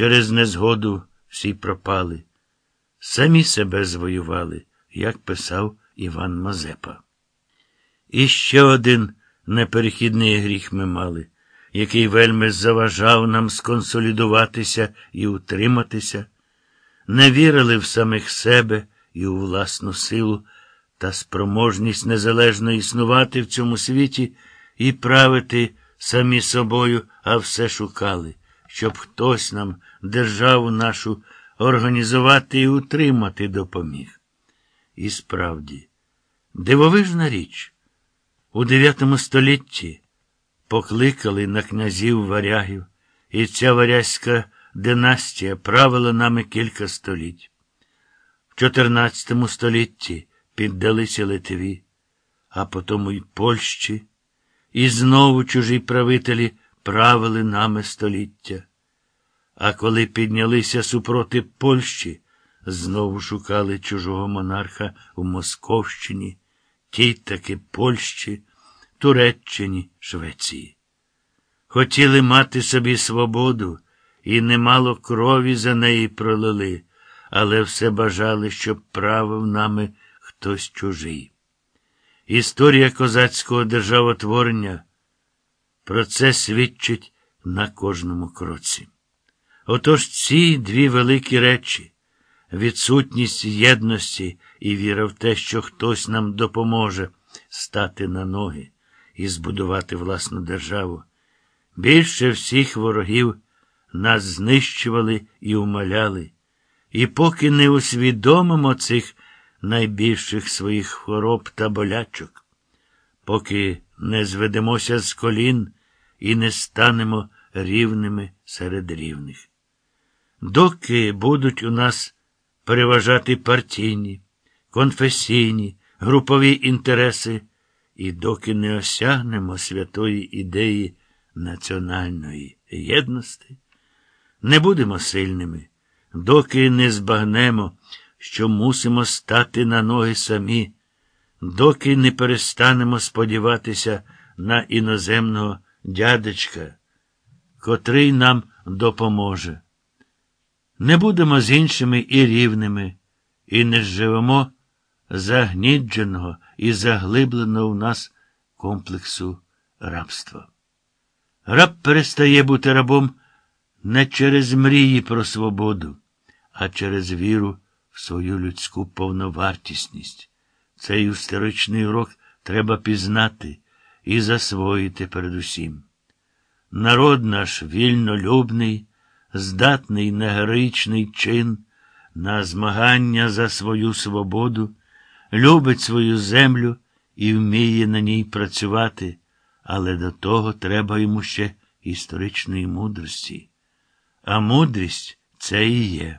через незгоду всі пропали. Самі себе звоювали, як писав Іван Мазепа. І ще один неперехідний гріх ми мали, який вельми заважав нам сконсолідуватися і утриматися, не вірили в самих себе і у власну силу та спроможність незалежно існувати в цьому світі і правити самі собою, а все шукали, щоб хтось нам державу нашу організувати і утримати допоміг. І справді, дивовижна річ, у дев'ятому столітті покликали на князів варягів, і ця варязька династія правила нами кілька століть. В XIV столітті піддалися Литві, а потому й Польщі, і знову чужі правителі правили нами століття. А коли піднялися супроти Польщі, знову шукали чужого монарха у Московщині, тій таки Польщі, Туреччині, Швеції. Хотіли мати собі свободу, і немало крові за неї пролили, але все бажали, щоб правив нами хтось чужий. Історія козацького державотворення про це свідчить на кожному кроці. Отож ці дві великі речі відсутність єдності і віра в те, що хтось нам допоможе стати на ноги і збудувати власну державу. Більше всіх ворогів нас знищували і умаляли, і поки не усвідомимо цих найбільших своїх хвороб та болячок, поки не зведемося з колін і не станемо рівними серед рівних. Доки будуть у нас переважати партійні, конфесійні, групові інтереси, і доки не осягнемо святої ідеї національної єдності, не будемо сильними, доки не збагнемо, що мусимо стати на ноги самі, доки не перестанемо сподіватися на іноземного дядечка, котрий нам допоможе. Не будемо з іншими і рівними, і не живемо загнідженого і заглибленого в нас комплексу рабства. Раб перестає бути рабом не через мрії про свободу, а через віру в свою людську повновартісність. Цей історичний урок треба пізнати і засвоїти передусім. Народ наш вільнолюбний, здатний на героїчний чин, на змагання за свою свободу, любить свою землю і вміє на ній працювати, але до того треба йому ще історичної мудрості. А мудрість це і є.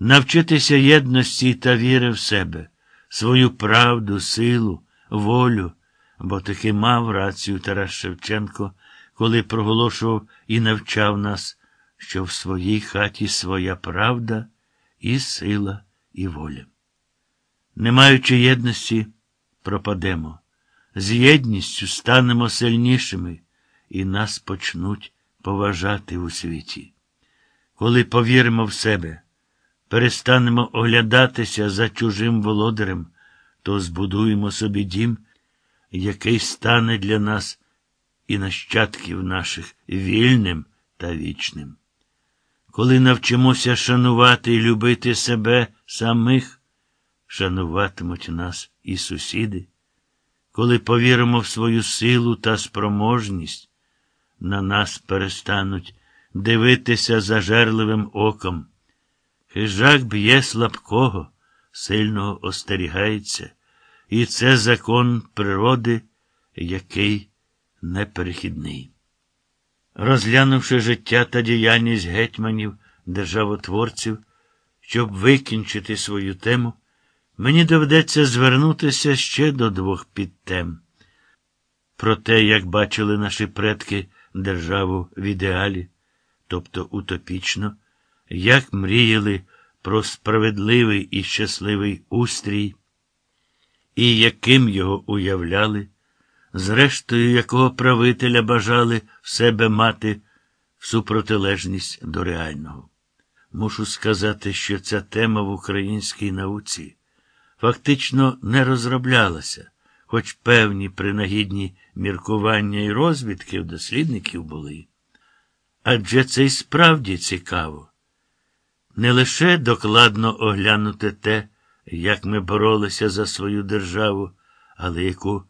Навчитися єдності та віри в себе, свою правду, силу, волю, бо таки мав рацію Тарас Шевченко, коли проголошував і навчав нас, що в своїй хаті своя правда і сила, і воля. Не маючи єдності, пропадемо. З єдністю станемо сильнішими, і нас почнуть поважати у світі. Коли повіримо в себе, перестанемо оглядатися за чужим володарем, то збудуємо собі дім, який стане для нас і нащадків наших вільним та вічним. Коли навчимося шанувати і любити себе самих, шануватимуть нас і сусіди, коли повіримо в свою силу та спроможність, на нас перестануть дивитися зажерливим оком. Хижак б'є слабкого, сильного остерігається, і це закон природи, який неперехідний. Розглянувши життя та діяльність гетьманів, державотворців, щоб викінчити свою тему, мені доведеться звернутися ще до двох підтем. Про те, як бачили наші предки державу в ідеалі, тобто утопічно, як мріяли про справедливий і щасливий устрій, і яким його уявляли, зрештою, якого правителя бажали в себе мати в супротилежність до реального. Мушу сказати, що ця тема в українській науці фактично не розроблялася, хоч певні принагідні міркування і розвідки в дослідників були. Адже це й справді цікаво. Не лише докладно оглянути те, як ми боролися за свою державу, але яку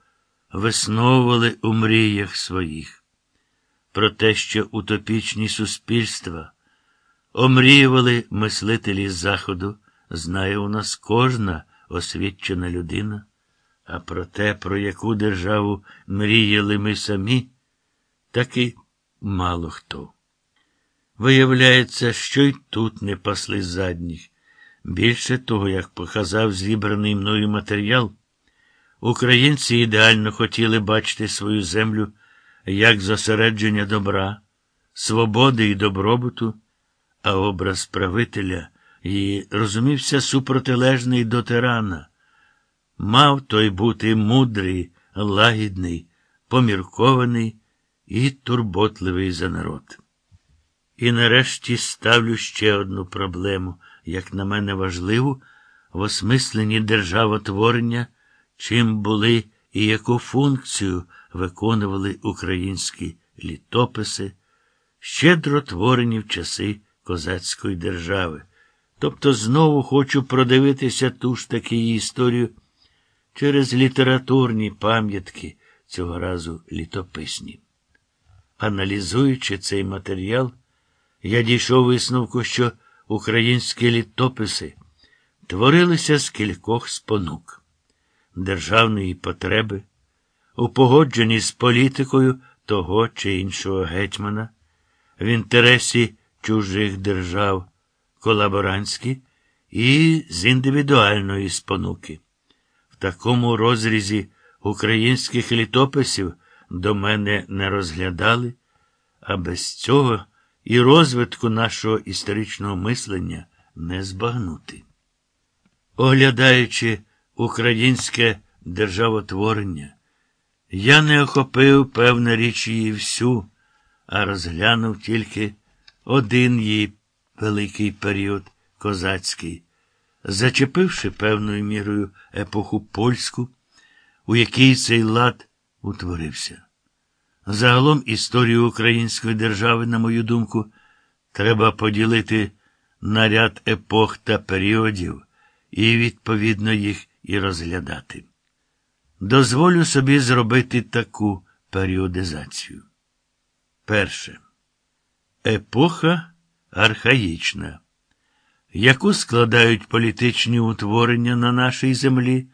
висновували у мріях своїх. Про те, що утопічні суспільства омріювали мислителі Заходу, знає у нас кожна освічена людина, а про те, про яку державу мріяли ми самі, таки мало хто. Виявляється, що й тут не пасли задніх. Більше того, як показав зібраний мною матеріал, українці ідеально хотіли бачити свою землю як зосередження добра, свободи і добробуту, а образ правителя її розумівся супротилежний до тирана. Мав той бути мудрий, лагідний, поміркований і турботливий за народ. І нарешті ставлю ще одну проблему, як на мене важливу, в осмисленні державотворення, чим були і яку функцію виконували українські літописи, щедро творені в часи козацької держави. Тобто знову хочу продивитися ту ж таки її історію через літературні пам'ятки, цього разу літописні. Аналізуючи цей матеріал, я дійшов висновку, що українські літописи творилися з кількох спонук державної потреби, у погодженні з політикою того чи іншого гетьмана, в інтересі чужих держав, колаборантські і з індивідуальної спонуки. В такому розрізі українських літописів до мене не розглядали, а без цього і розвитку нашого історичного мислення не збагнути. Оглядаючи українське державотворення, я не охопив певна річ її всю, а розглянув тільки один її великий період козацький, зачепивши певною мірою епоху польську, у якій цей лад утворився. Загалом історію української держави, на мою думку, треба поділити на ряд епох та періодів і, відповідно, їх і розглядати. Дозволю собі зробити таку періодизацію. Перше. Епоха архаїчна, яку складають політичні утворення на нашій землі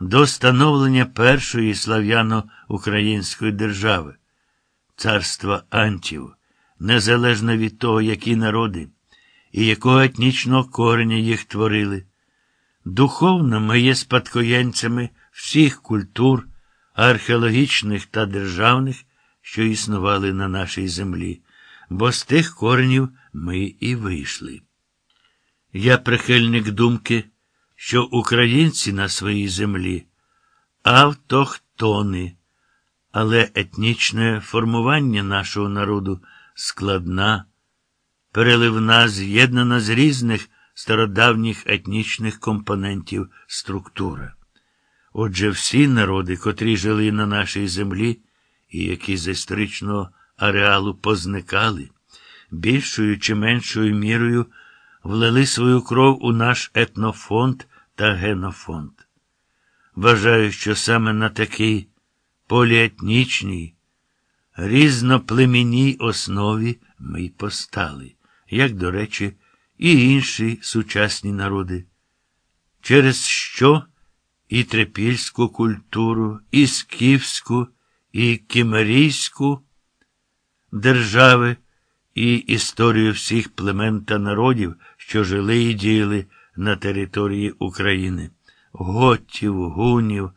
до становлення першої слав'яно-української держави царства антів, незалежно від того, які народи і якого етнічного кореня їх творили. Духовно ми є спадкоєнцями всіх культур, археологічних та державних, що існували на нашій землі, бо з тих коренів ми і вийшли. Я прихильник думки, що українці на своїй землі автохтони. Але етнічне формування нашого народу складна, переливна, з'єднана з різних стародавніх етнічних компонентів структура. Отже, всі народи, котрі жили на нашій землі і які з історичного ареалу позникали, більшою чи меншою мірою влили свою кров у наш етнофонд та генофонд. Вважаю, що саме на такий поліетнічній, різноплемінній основі ми й постали, як, до речі, і інші сучасні народи, через що і трипільську культуру, і скіфську, і кімерійську держави, і історію всіх племен та народів, що жили і діяли на території України, готів, гунів.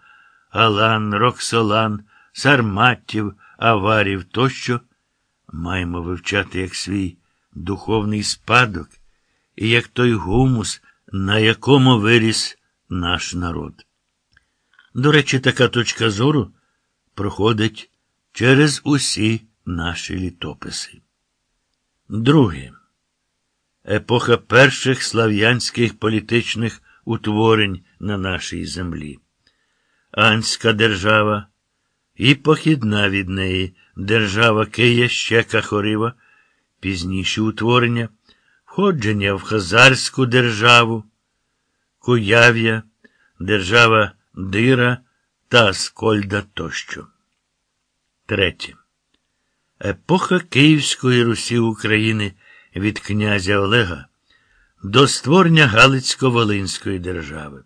Алан, Роксолан, Сарматів, Аварів тощо маємо вивчати як свій духовний спадок і як той гумус, на якому виріс наш народ. До речі, така точка зору проходить через усі наші літописи. Друге. Епоха перших слав'янських політичних утворень на нашій землі. Анська держава і похідна від неї держава Кия Щека Хорива, пізніші утворення, входження в Хазарську державу, Куяв'я, держава Дира та Аскольда тощо. Третє. Епоха Київської Русі України від князя Олега до створення Галицько-Волинської держави.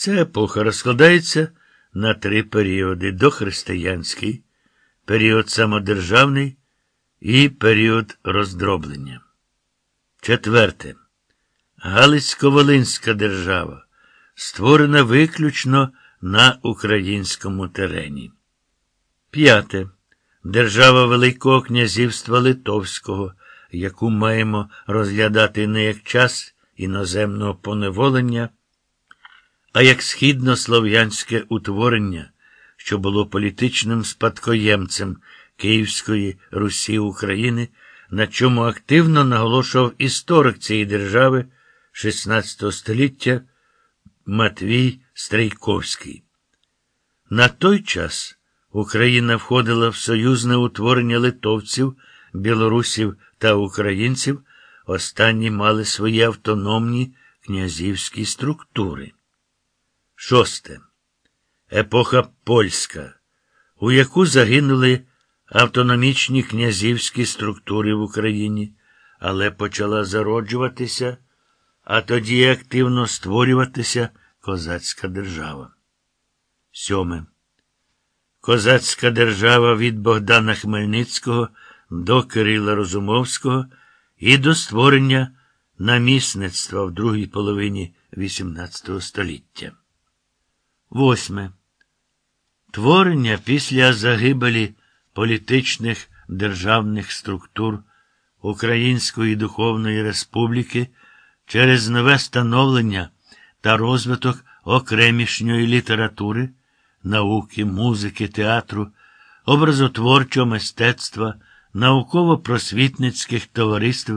Ця епоха розкладається на три періоди дохристиянський, період самодержавний і період роздроблення. Четверте. Галицько-Волинська держава, створена виключно на українському терені. П'яте. Держава Великого князівства Литовського, яку маємо розглядати не як час іноземного поневолення, а як східнослов'янське утворення, що було політичним спадкоємцем Київської Русі України, на чому активно наголошував історик цієї держави XVI століття Матвій Стрейковський. На той час Україна входила в союзне утворення литовців, білорусів та українців, останні мали свої автономні князівські структури. Шосте. Епоха польська, у яку загинули автономічні князівські структури в Україні, але почала зароджуватися, а тоді активно створюватися козацька держава. Сьоме. Козацька держава від Богдана Хмельницького до Кирила Розумовського і до створення намісництва в другій половині XVIII століття. Восьме. Творення після загибелі політичних державних структур Української Духовної Республіки через нове становлення та розвиток окремішньої літератури, науки, музики, театру, образотворчого мистецтва, науково-просвітницьких товариств,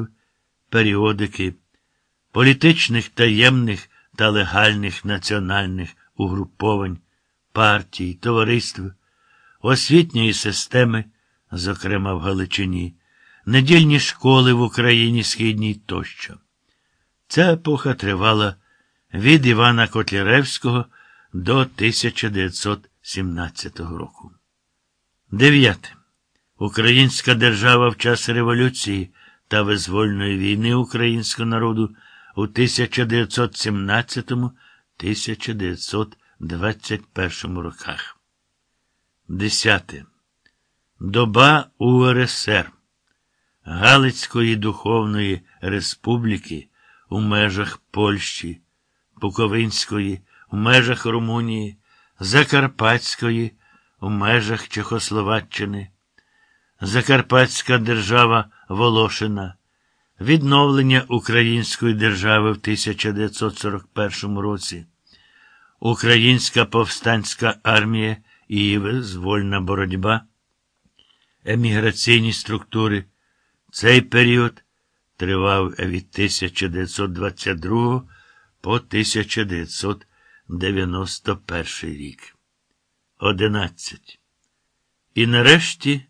періодики, політичних таємних та легальних національних угруповань, партій, товариств, освітньої системи, зокрема в Галичині, недільні школи в Україні Східній тощо. Ця епоха тривала від Івана Котляревського до 1917 року. Дев'яте. Українська держава в час революції та визвольної війни українського народу у 1917-1921 роках. Десяте. Доба УРСР Галицької Духовної Республіки у межах Польщі, Буковинської, у межах Румунії, Закарпатської, у межах Чехословаччини, Закарпатська держава Волошина, відновлення Української держави в 1941 році, Українська повстанська армія і визвольна боротьба, еміграційні структури. Цей період тривав від 1922 по 1991 рік. 11. І нарешті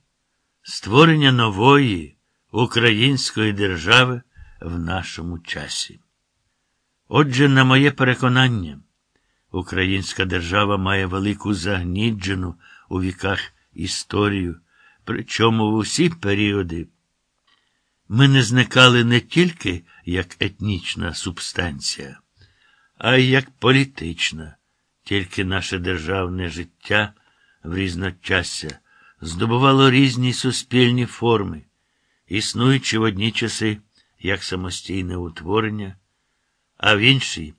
створення нової української держави в нашому часі. Отже, на моє переконання, українська держава має велику загніджену у віках історію, причому в усі періоди. Ми не зникали не тільки як етнічна субстанція, а й як політична, тільки наше державне життя в різночасся здобувало різні суспільні форми, існуючи в одні часи як самостійне утворення, а в інші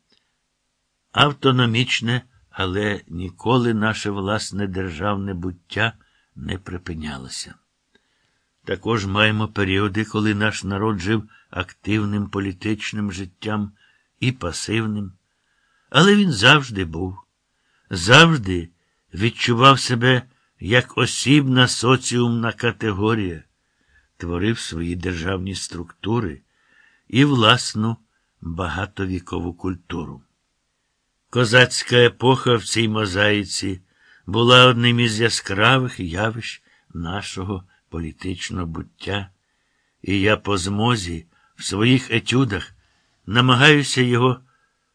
автономічне, але ніколи наше власне державне буття не припинялося. Також маємо періоди, коли наш народ жив активним політичним життям і пасивним, але він завжди був, завжди відчував себе як осібна соціумна категорія. творив свої державні структури і власну багатовікову культуру. Козацька епоха в цій мозаїці була одним із яскравих явищ нашого політичного буття, і я по змозі в своїх етюдах намагаюся його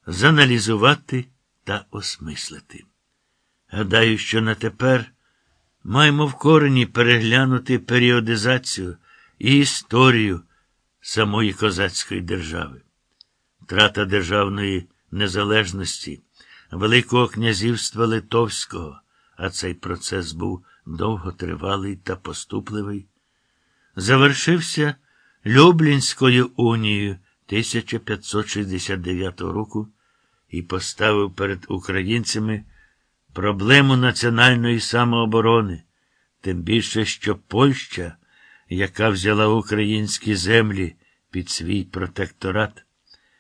заналізувати та осмислити. Гадаю, що на тепер маємо в корені переглянути періодизацію і історію самої козацької держави. Втрата державної незалежності, Великого князівства Литовського, а цей процес був довготривалий та поступливий, завершився Люблінською унією 1569 року і поставив перед українцями проблему національної самооборони, тим більше, що Польща, яка взяла українські землі під свій протекторат,